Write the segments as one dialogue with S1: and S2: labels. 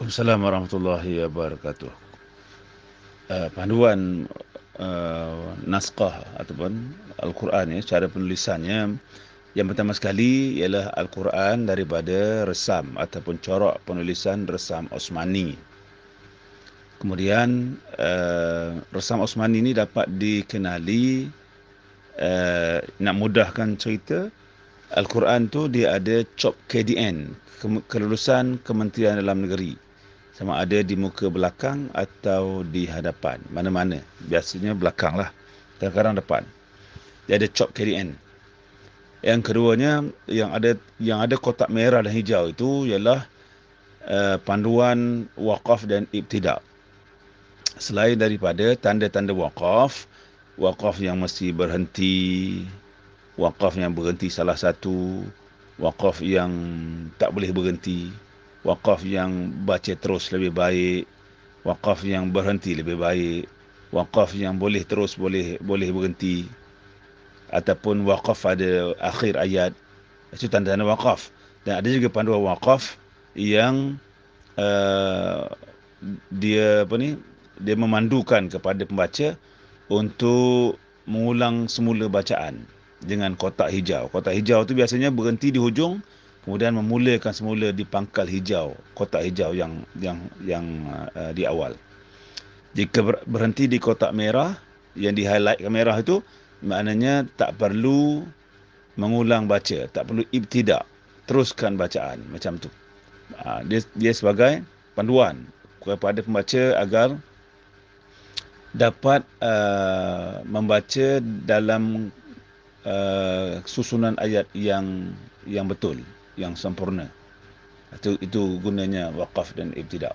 S1: Waalaikumsalam warahmatullahi wabarakatuh. Uh, panduan uh, naskah ataupun Al-Quran ya, cara penulisannya yang pertama sekali ialah Al-Quran daripada resam ataupun corak penulisan resam Osmani. Kemudian uh, resam Osmani ini dapat dikenali nak mudahkan cerita Al-Quran tu dia ada cop KDN, kelulusan Kementerian Dalam Negeri sama ada di muka belakang atau di hadapan. Mana-mana. Biasanya belakang lah. Kadang-kadang depan. Dia ada chop KDN yang keduanya yang ada yang ada kotak merah dan hijau itu ialah uh, panduan wakaf dan ibtidak selain daripada tanda-tanda wakaf wakaf yang mesti berhenti wakaf yang berhenti salah satu wakaf yang tak boleh berhenti wakaf yang baca terus lebih baik, wakaf yang berhenti lebih baik, wakaf yang boleh terus boleh boleh berhenti ataupun wakaf ada akhir ayat itu tanda-tanda wakaf dan ada juga panduan wakaf yang uh, dia apa ni dia memandukan kepada pembaca untuk mengulang semula bacaan dengan kotak hijau. Kotak hijau tu biasanya berhenti di hujung kemudian memulakan semula di pangkal hijau kotak hijau yang yang yang uh, di awal. Jika berhenti di kotak merah yang di highlight merah itu maknanya tak perlu mengulang baca tak perlu ibtidak teruskan bacaan macam tu. Uh, dia dia sebagai panduan kepada pembaca agar dapat uh, membaca dalam uh, susunan ayat yang yang betul yang sempurna. Itu itu gunanya wakaf dan ibtidak.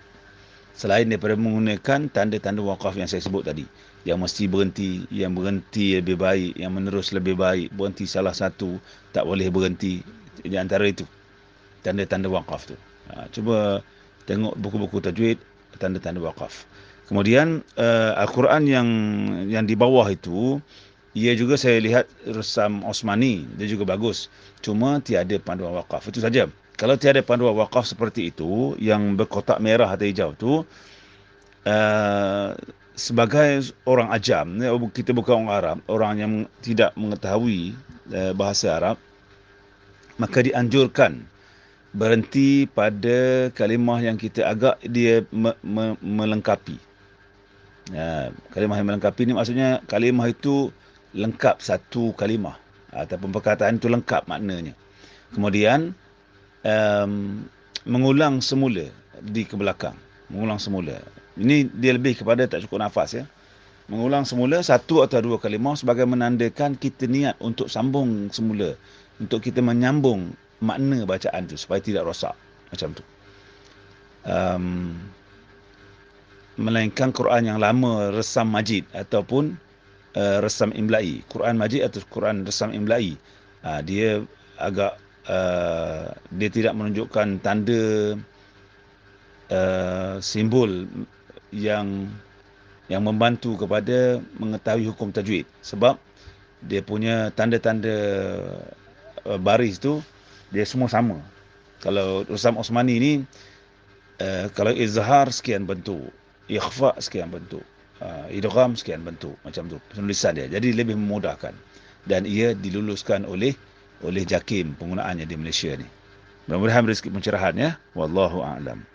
S1: Selain daripada menggunakan tanda-tanda wakaf yang saya sebut tadi, yang mesti berhenti, yang berhenti lebih baik, yang menerus lebih baik, berhenti salah satu, tak boleh berhenti di antara itu tanda-tanda wakaf tu. Ha, cuba tengok buku-buku tajwid tanda-tanda wakaf. Kemudian uh, Al-Quran yang yang di bawah itu ia juga saya lihat resam Osmani, dia juga bagus. Cuma tiada panduan wakaf. Itu saja. Kalau tiada panduan wakaf seperti itu, yang berkotak merah atau hijau tu, uh, sebagai orang ajam, kita bukan orang Arab, orang yang tidak mengetahui uh, bahasa Arab, maka dianjurkan berhenti pada kalimah yang kita agak dia me- me- melengkapi. Uh, kalimah yang melengkapi ni maksudnya kalimah itu lengkap satu kalimah ataupun perkataan itu lengkap maknanya. Kemudian um, mengulang semula di ke belakang, mengulang semula. Ini dia lebih kepada tak cukup nafas ya. Mengulang semula satu atau dua kalimah sebagai menandakan kita niat untuk sambung semula, untuk kita menyambung makna bacaan tu supaya tidak rosak macam tu. Um, melainkan Quran yang lama resam majid ataupun uh, resam imla'i Quran Majid atau Quran resam imla'i uh, dia agak uh, dia tidak menunjukkan tanda uh, simbol yang yang membantu kepada mengetahui hukum tajwid. Sebab dia punya tanda-tanda uh, baris tu dia semua sama. Kalau resam Osmani ni uh, kalau izhar sekian bentuk ikhfa sekian bentuk uh, idgham sekian bentuk macam tu penulisan dia. Jadi lebih memudahkan. Dan ia diluluskan oleh oleh JAKIM penggunaannya di Malaysia ni. Mudah-mudahan rezeki pencerahan ya. Wallahu a'lam